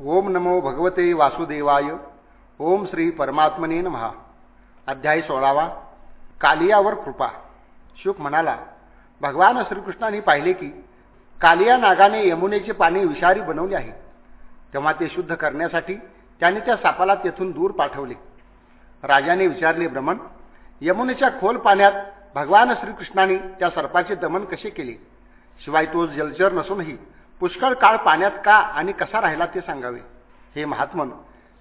ओम नमो भगवते वासुदेवाय. ओम श्री परमात्मने महा अध्याय सोळावा. कालियावर कृपा. शुक म्हणाला भगवान श्रीकृष्णाने पाहिले की कालिया नागाने यमुनेचे पाणी विषारी बनवले आहे. तेव्हा ते शुद्ध करण्यासाठी त्याने त्या सापाला तेथून दूर पाठवले. राजाने विचारले भ्रमण यमुनेच्या खोल पाण्यात भगवान श्रीकृष्णाने त्या सर्पाचे दमन कसे केले? शिवाय तो जलचर नसूनही पुष्कळ काळ पाण्यात का आणि कसा राहिला ते सांगावे. हे महात्मन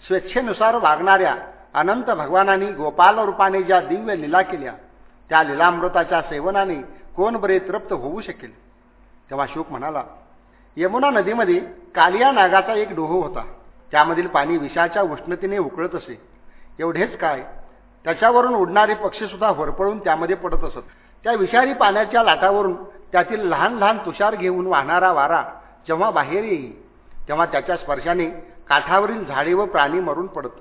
स्वेच्छेनुसार वागणाऱ्या अनंत भगवानांनी गोपाल रूपाने ज्या दिव्य लीला केल्या त्या लीलामृताच्या सेवनाने कोण बरे तृप्त होऊ शकेल? तेव्हा शोक म्हणाला यमुना नदीमध्ये कालिया नागाचा एक डोह होता. त्यामधील पाणी विषाच्या उष्णतेने उकळत असे. एवढेच काय त्याच्यावरून उडणारे पक्षीसुद्धा होरपळून त्यामध्ये पडत असत. त्या विषारी पाण्याच्या लाटावरून त्यातील लहान लहान तुषार घेऊन वाहणारा वारा जेव्हा बाहेर येईल तेव्हा त्याच्या स्पर्शाने काठावरील झाडे व प्राणी मरून पडत.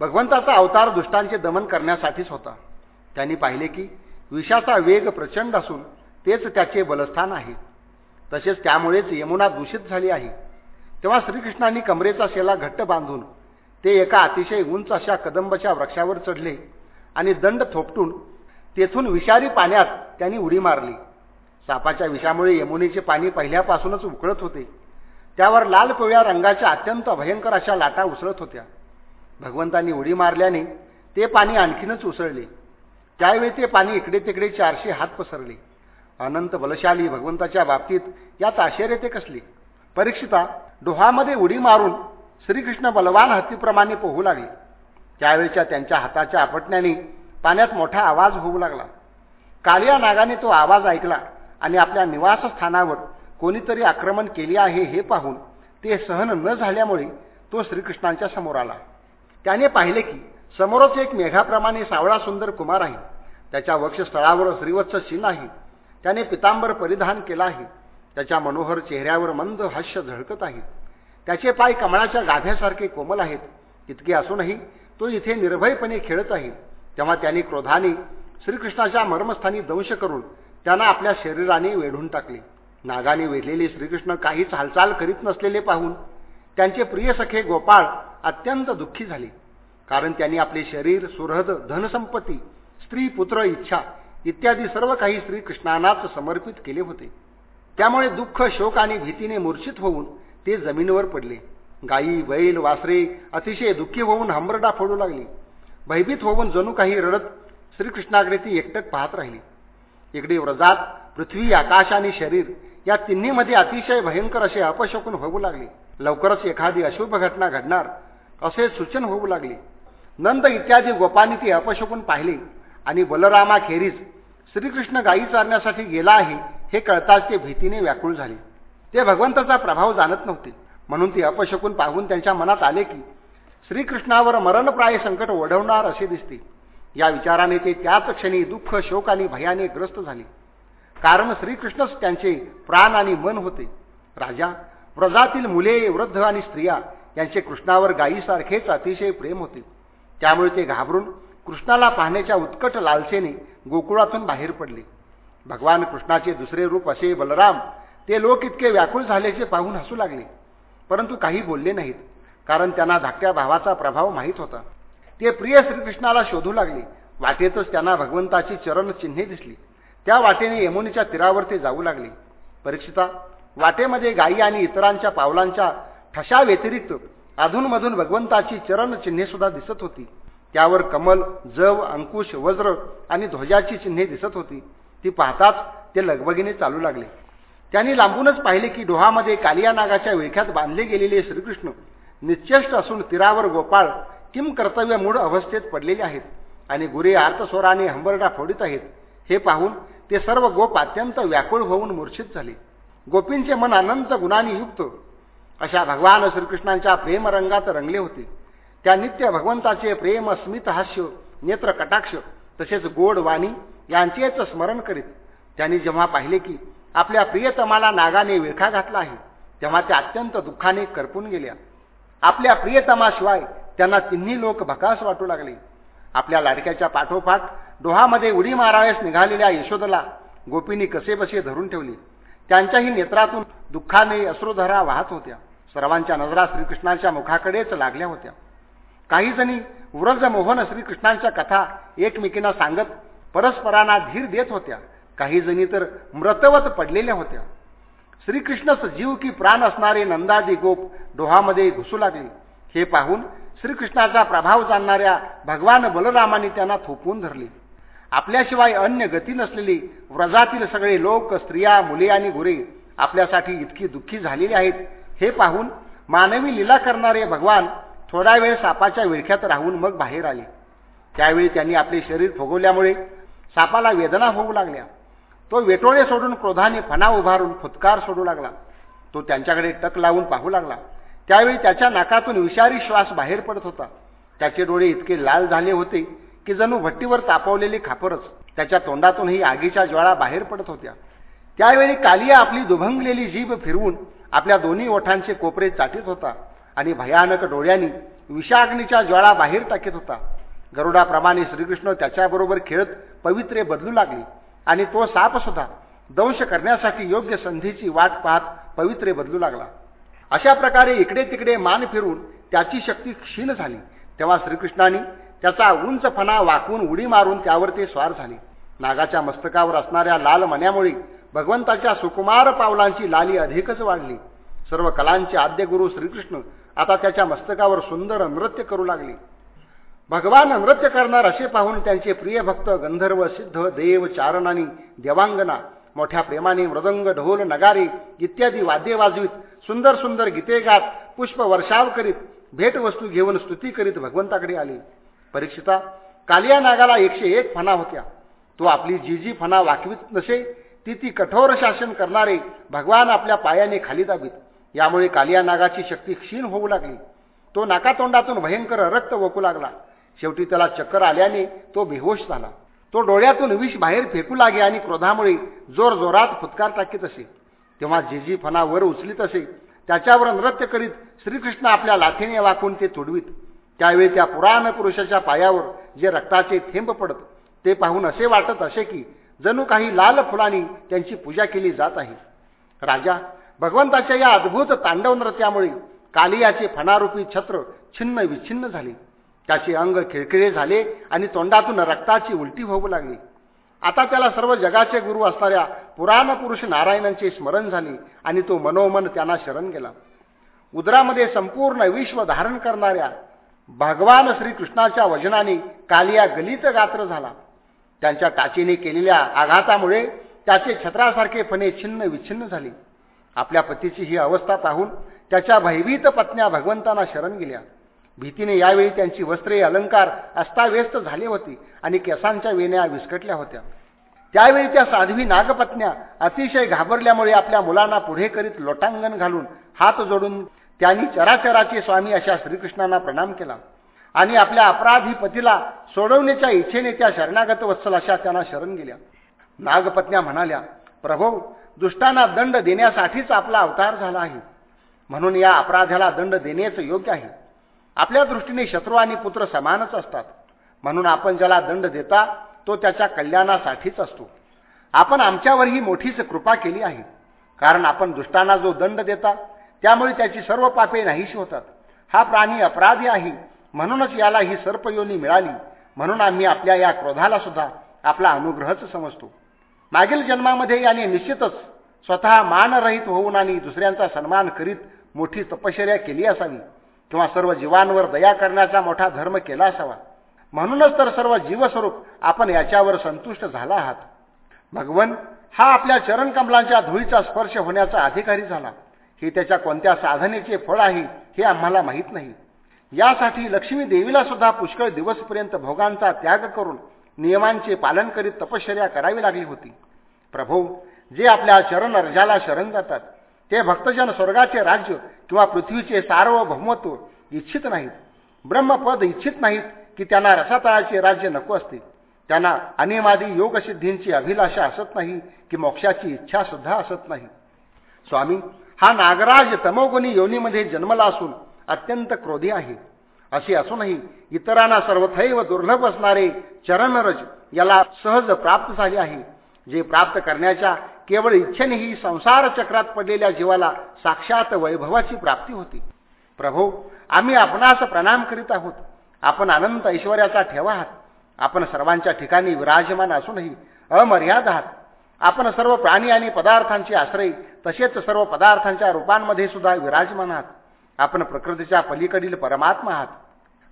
भगवंताचा अवतार दुष्टांचे दमन करण्यासाठीच होता. त्यांनी पाहिले की विषाचा वेग प्रचंड असून तेच त्याचे बलस्थान आहे. तसेच त्यामुळेच यमुना दूषित झाली आहे. तेव्हा श्रीकृष्णांनी कमरेचा शेला घट्ट बांधून ते एका अतिशय उंच अशा कदंबच्या वृक्षावर चढले आणि दंड थोपटून तेथून विषारी पाण्यात त्यांनी उडी मारली. सापाच्या विषामुळे यमुनेचे पाणी पहिल्यापासूनच उकळत होते. त्यावर लाल पिवळ्या रंगाच्या अत्यंत भयंकर अशा लाटा उसळत होत्या. भगवंतांनी उडी मारल्याने ते पाणी आणखीनच उसळले. त्यावेळी ते पाणी इकडे तिकडे चारशे हात पसरले. अनंत बलशाली भगवंताच्या बाबतीत यात आश्चर्य ते कसले? परीक्षिता डोहामध्ये उडी मारून श्रीकृष्ण बलवान हत्तीप्रमाणे पोहू लागले. त्यावेळच्या त्यांच्या हाताच्या आपटण्याने पाण्यात मोठा आवाज होऊ लागला. कालिया नागाने तो आवाज ऐकला. आणि आपल्या निवासस्थानावर कोणीतरी आक्रमण केले आहे हे पाहून ते सहन न झाल्यामुळे तो श्रीकृष्णांच्या समोर आला. त्याने पाहिले की समोरच एक मेघाप्रमाणे सावळा सुंदर कुमार आहे. त्याच्या वक्षस्थळावर श्रीवत्स चिन्ह आहे. त्याने पितांबर परिधान केला आहे. त्याच्या मनोहर चेहऱ्यावर मंद हास्य झळकत आहे. त्याचे पाय कमळाच्या गाभ्यासारखे कोमल आहेत. इतके असूनही तो इथे निर्भयपणे खेळत आहे. तेव्हा त्याने क्रोधाने श्रीकृष्णाच्या मर्मस्थानी दंश करून त्यांना आपल्या शरीराने वेढून टाकले. नागाने वेढलेले श्रीकृष्ण काहीच हालचाल करीत नसलेले पाहून त्यांचे प्रिय सखे गोपाळ अत्यंत दुःखी झाले. कारण त्यांनी आपले शरीर सुहृद धनसंपत्ती स्त्री पुत्र इच्छा इत्यादी सर्व काही श्रीकृष्णांनाच समर्पित केले होते. त्यामुळे दुःख शोक आणि भीतीने मूर्छित होऊन ते जमिनीवर पडले. गायी बैल वासरे अतिशय दुःखी होऊन हंबरडा फोडू लागली. भयभीत होऊन जणू काही रडत श्रीकृष्णाकडे ती एकटक पाहत राहिली. इकडे व्रजात पृथ्वी आकाश आणि शरीर या तिन्हीमध्ये अतिशय भयंकर असे अपशकून होऊ लागले. लवकरच एखादी अशुभ घटना घडणार असे सूचन होऊ लागले. नंद इत्यादी गोपांनी ते अपशकून पाहिले आणि बलरामाखेरीज श्रीकृष्ण गायी चारण्यासाठी गेला आहे हे कळताच ते भीतीने व्याकुळ झाले. ते भगवंताचा प्रभाव जाणत नव्हते म्हणून ते अपशकून पाहून त्यांच्या मनात आले की श्रीकृष्णावर मरणप्राय संकट ओढवणार असे दिसते. या विचाराने ते त्याच क्षणी दुःख शोक आणि भयाने ग्रस्त झाले. कारण श्रीकृष्णच त्यांचे प्राण आणि मन होते. राजा व्रजातील मुले वृद्ध आणि स्त्रिया यांचे कृष्णावर गायीसारखेच अतिशय प्रेम होते. त्यामुळे ते घाबरून कृष्णाला पाहण्याच्या उत्कट लालसेने गोकुळातून बाहेर पडले. भगवान कृष्णाचे दुसरे रूप असे बलराम ते लोक इतके व्याकुळ झाल्याचे पाहून हसू लागले. परंतु काही बोलले नाहीत कारण त्यांना धाकट्या भावाचा प्रभाव माहीत होता. ते प्रिय श्रीकृष्णाला शोधू लागले. वाटेतच त्यांना भगवंताची चरण चिन्हे दिसली. त्या वाटेने यमुनेच्या तीरावर ते जाऊ लागले. परीक्षिता वाटेमध्ये गायी आणि इतरांच्या पावलांच्या ठशा व्यतिरिक्त अधूनमधून भगवंताची चरण चिन्हे सुद्धा दिसत होती. त्यावर कमल जव अंकुश वज्र आणि ध्वजाची चिन्हे दिसत होती. ती पाहताच ते लगबगीने चालू लागले. त्यांनी लांबूनच पाहिले की डोहामध्ये कालिया नागाच्या विळख्यात बांधले गेलेले श्रीकृष्ण निश्चेष्ट असून तीरावर गोपाळ किम कर्तव्य मूळ अवस्थेत पडलेले आहेत आणि गुरे आर्तस्वराने हंबरडा फोडित आहेत. हे पाहून ते सर्व गोप अत्यंत व्याकुळ होऊन मूर्छित झाले. गोपींचे मन अनंत गुणांनी युक्त. अशा भगवान श्रीकृष्णांच्या प्रेमरंगात रंगले होते. त्या नित्य भगवंताचे प्रेम स्मित हास्य नेत्र कटाक्ष तसेच गोड वाणी यांचेच स्मरण करीत त्यांनी जेव्हा पाहिले की आपल्या प्रियतमाला नागाने विळखा घातला आहे तेव्हा त्या अत्यंत दुःखाने करपून गेल्या. आपल्या प्रियतमाशिवाय त्यांना तिन्ही लोक भकास वाटू लागले. आपल्या लाडक्याच्या पाठोपाठ डोहामध्ये उडी मारावेस निघालेल्या यशोदला गोपींनी कसेबसे धरून ठेवले. त्यांच्याही नेत्रातून दुःखाने अश्रुधरा वाहत होत्या. सर्वांच्या नजरा श्रीकृष्णाच्या मुखाकडेच लागल्या होत्या. काही जणी व्रज मोहन श्रीकृष्णांच्या कथा एकमेकींना सांगत परस्परांना धीर देत होत्या. काही जणी तर मृतवत पडलेल्या होत्या. श्रीकृष्णच जीव की प्राण असणारे नंदादी गोप डोहामध्ये घुसू लागले. हे पाहून श्रीकृष्णाचा प्रभाव जाणणाऱ्या भगवान बलरामाने त्यांना थोपवून धरले. आपल्याशिवाय अन्य गती नसलेली व्रजातील सगळे लोक स्त्रिया मुले आणि गुरे आपल्यासाठी इतकी दुःखी झालेली आहेत हे पाहून मानवी लीला करणारे भगवान थोडा वेळ सापाच्या विळख्यात राहून मग बाहेर आले. त्यावेळी त्यांनी आपले शरीर फुगवल्यामुळे सापाला वेदना होऊ लागल्या. तो वेटोळे सोडून क्रोधाने फणा उभारून फुतकार सोडू लागला. तो त्यांच्याकडे टक लावून पाहू लागला. त्यावेळी त्याच्या नाकातून विषारी श्वास बाहेर पडत होता. त्याचे डोळे इतके लाल झाले होते की जणू भट्टीवर तापवलेली खापरच त्याच्या तोंडातूनही आगीच्या ज्वाळा बाहेर पडत होत्या. त्यावेळी कालिया आपली दुभंगलेली जीभ फिरवून आपल्या दोन्ही ओठांचे कोपरे चाटीत होता आणि भयानक डोळ्यांनी विषाग्नीच्या ज्वाळा बाहेर टाकीत होता. गरुडाप्रमाणे श्रीकृष्ण त्याच्याबरोबर खेळत पवित्रे बदलू लागले आणि तो साप सुद्धा दंश करण्यासाठी योग्य संधीची वाट पाहत पवित्रे बदलू लागला. अशा प्रकारे इकडे तिकडे मान फिरून त्याची शक्ती क्षीण झाली. तेव्हा श्रीकृष्णाने त्याचा उंच फणा वाकवून उडी मारून त्यावर ते स्वार झाले. नागाच्या मस्तकावर असणाऱ्या लाल मण्यामुळे भगवंताच्या सुकुमार पावलांची लाली अधिकच वाढली. सर्व कलांचे आद्यगुरू श्रीकृष्ण आता त्याच्या मस्तकावर सुंदर नृत्य करू लागले. भगवान नृत्य करणार असे पाहून त्यांचे प्रिय भक्त गंधर्व सिद्ध देव चारण आणि देवांगना मोठ्या प्रेमाने मृदंग ढोल नगारे इत्यादी वाद्य वाजवीत सुंदर सुंदर गीते गात पुष्प वर्षाव करीत भेटवस्तू घेऊन स्तुती करीत भगवंताकडे आले. परीक्षिता कालिया नागाला एकशे एक फणा होत्या. तो आपली जी जी फणा वाकवीत नसे ती ती कठोर शासन करणारे भगवान आपल्या पायाने खाली दाबीत. यामुळे कालिया नागाची शक्ती क्षीण होऊ लागली. तो नाकातोंडातून भयंकर रक्त ओकू लागला. शेवटी त्याला चक्कर आल्याने तो बेहोश झाला. तो डोळ्यातून विष बाहेर फेकू लागे आणि क्रोधामुळे जोर जोरात फुतकार टाकीत असे. तेव्हा जिजी फणा वर उचलीत असे. त्याच्यावर नृत्य करीत श्रीकृष्ण आपल्या लाठीने वाकून ते तुडवीत. त्यावेळी त्या पुराण पुरुषाच्या पायावर जे रक्ताचे थेंब पडत ते पाहून असे वाटत असे की जणू काही लाल फुलांनी त्यांची पूजा केली जात आहे. राजा भगवंताच्या या अद्भुत तांडव नृत्यामुळे कालियाचे फणारूपी छत्र छिन्न विच्छिन्न झाले. त्याचे अंग खिळखिळे झाले आणि तोंडातून रक्ताची उलटी होऊ लागली. आता त्याला सर्व जगाचे गुरु असणाऱ्या पुराण पुरुष नारायणांचे स्मरण झाले आणि तो मनोमन त्यांना शरण गेला. उदरामध्ये संपूर्ण विश्व धारण करणाऱ्या भगवान श्रीकृष्णाच्या वजनाने कालिया गलित गात्र झाला. त्यांच्या टाचीने केलेल्या आघातामुळे त्याचे छत्रासारखे फणे छिन्न विच्छिन्न झाले. आपल्या पतीची ही अवस्था पाहून त्याच्या भयभीत पत्न्या भगवंतांना शरण गेल्या. भीतीने यावेळी त्यांची वस्त्रे अलंकार अस्ताव्यस्त झाले होते आणि केसांच्या वेण्या विस्कटल्या होत्या. त्यावेळी त्या साध्वी नागपत्न्या अतिशय घाबरल्यामुळे आपल्या मुलांना पुढे करीत लोटांगण घालून हात जोडून त्यांनी चराचराचे स्वामी अशा श्रीकृष्णांना प्रणाम केला. आणि आपल्या अपराधी पतीला सोडवण्याच्या इच्छेने त्या शरणागत वत्सल अशा त्यांना शरण गेल्या. नागपत्न्या म्हणाल्या प्रभो दुष्टांना दंड देण्यासाठीच आपला अवतार झाला आहे. म्हणून या अपराध्याला दंड देण्याचं योग्य आहे. आपल्या दृष्टीने शत्रू आणि पुत्र समानच असतात. म्हणून आपण ज्याला दंड देता तो त्याच्या कल्याणासाठीच असतो. आपण आमच्यावरही मोठीच कृपा केली आहे. कारण आपण दुष्टांना जो दंड देता त्यामुळे त्याची सर्व पापे नाहीशी होतात. हा प्राणी अपराधी आहे. म्हणूनच याला ही सर्पयोनी मिळाली. म्हणून आम्ही आपल्या या क्रोधाला सुद्धा आपला अनुग्रहच समजतो. मागील जन्मामध्ये याने निश्चितच स्वतः मानरहित होऊन आणि दुसऱ्यांचा सन्मान करीत मोठी तपश्चर्या केली असावी. किंवा सर्व जीवांवर दया करण्याचा मोठा धर्म केला असावा. म्हणूनच तर सर्व जीवस्वरूप आपण याच्यावर संतुष्ट झाला आहात. भगवन हा आपल्या चरणकमलांच्या धुळीचा स्पर्श होण्याचा अधिकारी झाला. हे त्याच्या कोणत्या साधनेचे फळ आहे हे आम्हाला माहीत नाही. यासाठी लक्ष्मी देवीला सुद्धा पुष्कळ दिवसपर्यंत भोगांचा त्याग करून नियमांचे पालन करीत तपश्चर्या करावी लागली होती. प्रभू जे आपल्या चरण अर्जाला शरण जातात ते भक्तजन स्वर्गाचे राज्य किंवा पृथ्वीचे सार्वभौमत्व इच्छित नाहीत. ब्रह्मपद इच्छित नाहीत की त्यांना रसातळाचे राज्य नको असते. त्यांना अनिमादी योगसिद्धींची अभिलाषा असत नाही की मोक्षाची इच्छा सुद्धा असत नाही. स्वामी हा नागराज तमोगुणी योनीमध्ये जन्मला असून अत्यंत क्रोधी आहे. असे असूनही इतरांना सर्वथैव दुर्लभ असणारे चरणरज याला सहज प्राप्त झाले आहे. जे प्राप्त करण्याच्या केवळ इच्छेने ही संसार चक्रात पडलेल्या जीवाला साक्षात वैभवाची प्राप्ती होती. प्रभू आम्ही आपणास प्रणाम करीत आहोत. आपण अनंत ऐश्वर्याचा ठेवा आहात. आपण सर्वांच्या ठिकाणी विराजमान असूनही अमर्याद आहात. आपण सर्व प्राणी आणि पदार्थांचे आश्रय तसेच सर्व पदार्थांच्या रूपांमध्ये सुद्धा विराजमान आहात. आपण प्रकृतीच्या पलीकडील परमात्मा आहात.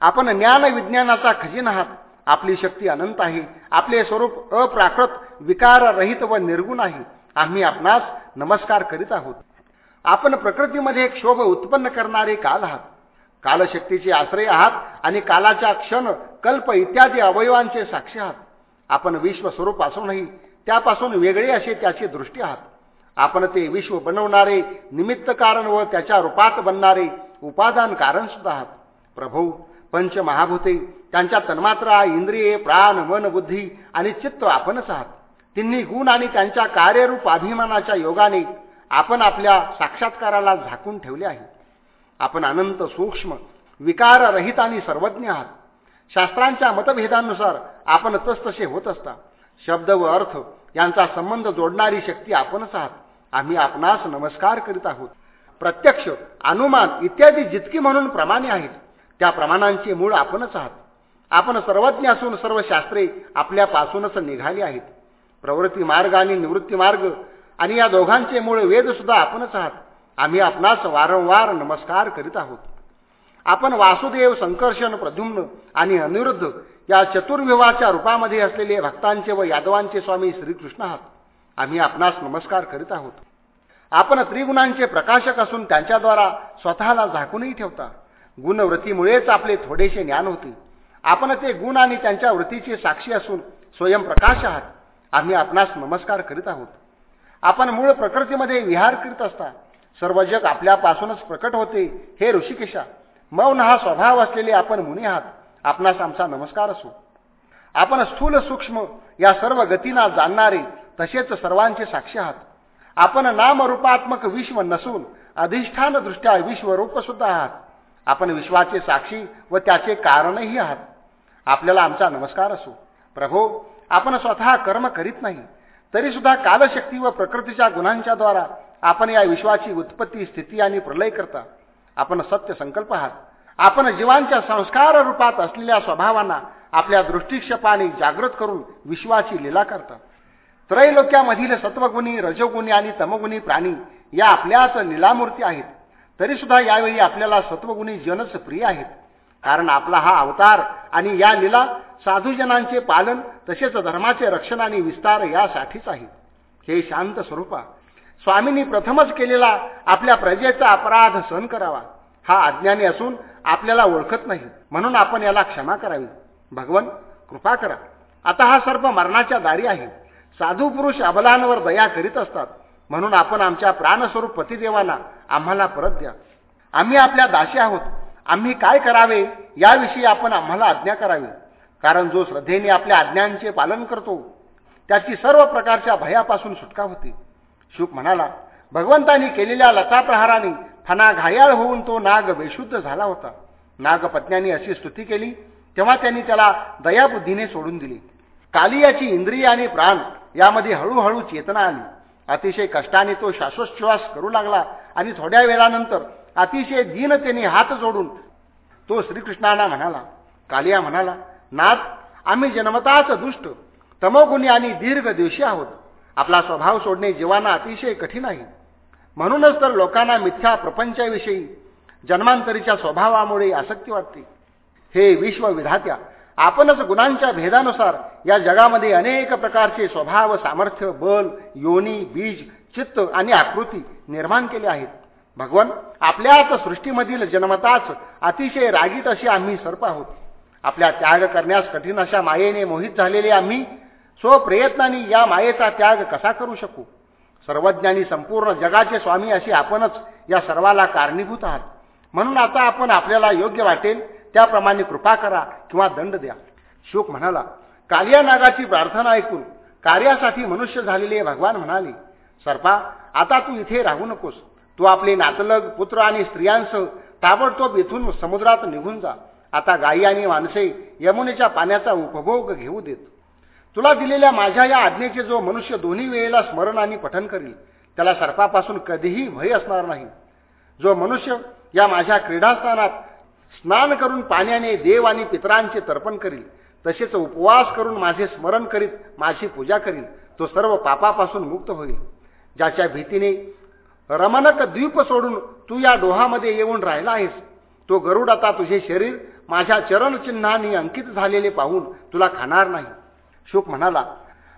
आपण ज्ञान विज्ञानाचा खजिन आहात. आपली शक्ती अनंत आहे. आपले स्वरूप अप्राकृत विकाररहित व निर्गुण आहे. आम्ही आपणास नमस्कार करीत आहोत. आपण प्रकृतीमध्ये एक शोभ उत्पन्न करणारे काल आहात. कालशक्तीचे आश्रय आहात आणि कालाच्या क्षण कल्प इत्यादी अवयवांचे साक्षी आहात. आपण विश्वस्वरूप असूनही त्यापासून वेगळे असे त्याची दृष्टी आहात. आपण ते विश्व बनवणारे निमित्त कारण व त्याच्या रूपात बनणारे उपादान कारण सुद्धा आहात. प्रभू पंचमहाभूते त्यांच्या तन्मात्रा इंद्रिये प्राण मन बुद्धी आणि चित्त आपणच आहात. तिन्ही गुण आणि त्यांच्या कार्यरूप अभिमानाच्या योगाने आपण आपल्या साक्षात्काराला झाकून ठेवले आहे. आपण अनंत सूक्ष्म विकाररहित आणि सर्वज्ञ आहात. शास्त्रांच्या मतभेदानुसार आपण तसतसे होत असता. शब्द व अर्थ यांचा संबंध जोडणारी शक्ती आपणच आहात. आम्ही आपणास नमस्कार करीत आहोत. प्रत्यक्ष अनुमान इत्यादी जितकी म्हणून प्रमाणे आहेत त्या प्रमाणांचे मूळ आपणच आहात. आपण सर्वज्ञ असून सर्व शास्त्रे आपल्यापासूनच निघाली आहेत. प्रवृत्ती मार्ग आणि निवृत्ती मार्ग आणि या दोघांचे मूळ वेद सुद्धा आपणच आहात. आम्ही आपणास वारंवार नमस्कार करीत आहोत. आपण वासुदेव संकर्षण प्रद्युम्न आणि अनिरुद्ध या चतुर्विवाहाच्या रूपामध्ये असलेले भक्तांचे व यादवांचे स्वामी श्रीकृष्ण आहात. आम्ही आपणास नमस्कार करीत आहोत. आपण त्रिगुणांचे प्रकाशक असून त्यांच्याद्वारा स्वतःला झाकूनही ठेवता. गुणवृत्तीमुळेच आपले थोडेसे ज्ञान होते. आपण ते गुण आणि त्यांच्या वृत्तीची साक्षी असून स्वयंप्रकाश आहात. आम्ही आपणास नमस्कार करीत आहोत. आपण मूळ प्रकृतीमध्ये विहार करीत असता सर्व जग आपल्यापासूनच प्रकट होते हे ऋषिकेशा. मौन हा स्वभाव असलेले आपण मुनी आहात आपणास आमचा नमस्कार असो. आपण स्थूल सूक्ष्म या सर्व गतींना जाणणारे तसेच सर्वांचे साक्षी आहात. आपण नामरूपात्मक विश्व नसून अधिष्ठानदृष्ट्या विश्वरूपसुद्धा विश्वरूप सुद्धा आहात. आपण विश्वाचे साक्षी व त्याचे कारणही आहात. आपल्याला आमचा नमस्कार असो. प्रभो आपण स्वतः कर्म करीत नाही तरी सुद्धा कालशक्ती व प्रकृतीच्या गुणांच्या द्वारा आपण या विश्वाची उत्पत्ती स्थिती आणि प्रलय करता. आपण सत्य संकल्प आहात. आपण जीवांच्या संस्कार रूपात असलेल्या स्वभावांना आपल्या दृष्टिक्षेपाने जागृत करून विश्वाची लीला करता. त्रैलोक्यामधील सत्वगुणी रजोगुणी आणि तमगुणी प्राणी या आपल्याच लीलामूर्ती आहेत. तरी सुद्धा यावेळी आपल्याला सत्वगुणी जनच प्रिय आहेत. कारण आपला हा अवतार आणि या लीला साधूजनांचे पालन तसेच धर्माचे रक्षण आणि विस्तार यासाठीच आहे. हे शांत स्वरूपा. स्वामींनी प्रथमच केलेला आपल्या प्रजेचा अपराध सहन करावा हा अज्ञानी असून आपल्याला ओळखत नाही म्हणून आपण याला क्षमा करावी. भगवन कृपा करा. आता हा सर्प मरणाच्या दारी आहे. साधू पुरुष अबलांवर दया करीत असतात म्हणून आपण आमच्या प्राणस्वरूप पतिदेवांना आम्हाला परत द्या. आम्ही आपल्या दाशी आहोत. आम्ही काय करावे याविषयी आपण आम्हाला आज्ञा करावी. कारण जो श्रद्धेने आपल्या आज्ञांचे पालन करतो त्याची सर्व प्रकारच्या भयापासून सुटका होते. शुक म्हणाला भगवंतांनी केलेल्या लताप्रहाराने फना घायाळ होऊन तो नाग बेशुद्ध झाला होता. नागपत्न्यांनी अशी स्तुती केली तेव्हा त्यांनी त्याला दयाबुद्धीने सोडून दिली. कालियाची इंद्रिय आणि प्राण यामध्ये हळूहळू चेतना आली. अतिशय कष्टाने तो श्वासोच्छ्वास करू लागला आणि थोड्या वेळानंतर अतिशय दीनतेने हात जोडून तो श्रीकृष्णांना म्हणाला कालिया म्हणाला नाथ आम्ही जन्मताच दुष्ट. तमोगुणी आणि दीर्घ दिवशी आहोत. आपला स्वभाव सोडणे जीवांना अतिशय कठीण आहे. म्हणूनच तर लोकांना मिथ्या प्रपंचाविषयी जन्मांतरीच्या स्वभावामुळे आसक्ती वाटते. हे विश्वविधात्या आपणच गुणांच्या भेदानुसार या जगामध्ये अनेक प्रकारचे स्वभाव सामर्थ्य बल योनी बीज चित्त आणि आकृती निर्माण केले आहेत. भगवान आपल्याच सृष्टीमधील जन्मताच अतिशय रागीत अशी आम्ही सर्प आहोत. आपल्या त्याग करण्यास कठीण अशा मायेने मोहित झालेले आम्ही स्वप्रयत्नाने या मायेचा त्याग कसा करू शकू? सर्वज्ञानी संपूर्ण जगाचे स्वामी असे आपणच या सर्वाला कारणीभूत आहात. म्हणून आता आपण आपल्याला योग्य वाटेल त्याप्रमाणे कृपा करा किंवा दंड द्या. शोक म्हणाला कालिया नागाची प्रार्थना ऐकून कार्यासाठी मनुष्य झालेले भगवान म्हणाले सर्पा आता तू इथे राहू नकोस. तू आपले नातलग पुत्र आणि स्त्रियांसह ताबडतोब इथून समुद्रात निघून जा. आता गायी आणि माणसे यमुनेच्या पाण्याचा उपभोग घेऊ देत. तुला दिलेल्या माझ्या या आज्ञेचे जो मनुष्य दोन्ही वेळेला स्मरण आणि पठन करील त्याला सर्पापासून कधीही भय असणार नाही. जो मनुष्य या माझ्या क्रीडास्थानात स्नान करून पाण्याने देव आणि पितरांचे तर्पण करील तसेच उपवास करून माझे स्मरण करीत माझी पूजा करील तो सर्व पापापासून मुक्त होईल. ज्याच्या भीतीने रमणक द्वीप सोडून तू या डोहामध्ये येऊन राहिला आहेस तो गरुड आता तुझे शरीर माझ्या चरणचिन्हांनी अंकित झालेले पाहून तुला खाणार नाही. शुक म्हणाला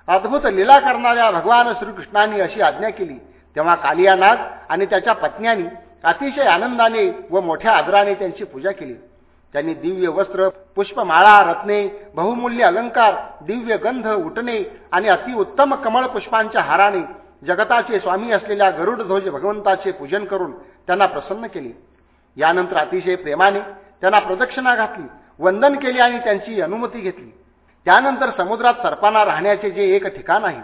अद्भुत लीला करणाऱ्या भगवान श्रीकृष्णांनी अशी आज्ञा केली. तेव्हा कालियानाथ आणि त्याच्या पत्न्यांनी अतिशय आनंदाने व मोठ्या आदराने त्यांची पूजा केली. त्यांनी दिव्य वस्त्र पुष्पमाळा रत्ने बहुमूल्य अलंकार दिव्य गंध उठणे आणि अतिउत्तम कमळ पुष्पांच्या हाराने जगताचे स्वामी असलेल्या गरुडध्वज भगवंताचे पूजन करून त्यांना प्रसन्न केले. यानंतर अतिशय प्रेमाने त्यांना प्रदक्षिणा घातली वंदन केले आणि त्यांची अनुमती घेतली. त्यानंतर समुद्रात सर्पांना राहण्याचे जे एक ठिकाण आहे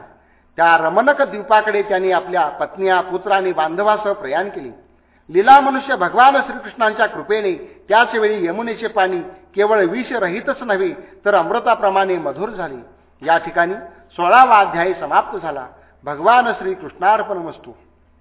त्या रमणक द्वीपाकडे त्यांनी आपल्या पत्न्या पुत्र आणि बांधवासह प्रयाण केले. लीला मनुष्य भगवान श्रीकृष्णांच्या कृपेने त्याचवेळी यमुनेचे पाणी केवळ विषरहितच नव्हे तर अमृताप्रमाणे मधुर झाले. या ठिकाणी सोळावा अध्याय समाप्त झाला. भगवान श्रीकृष्णार्पण वस्तू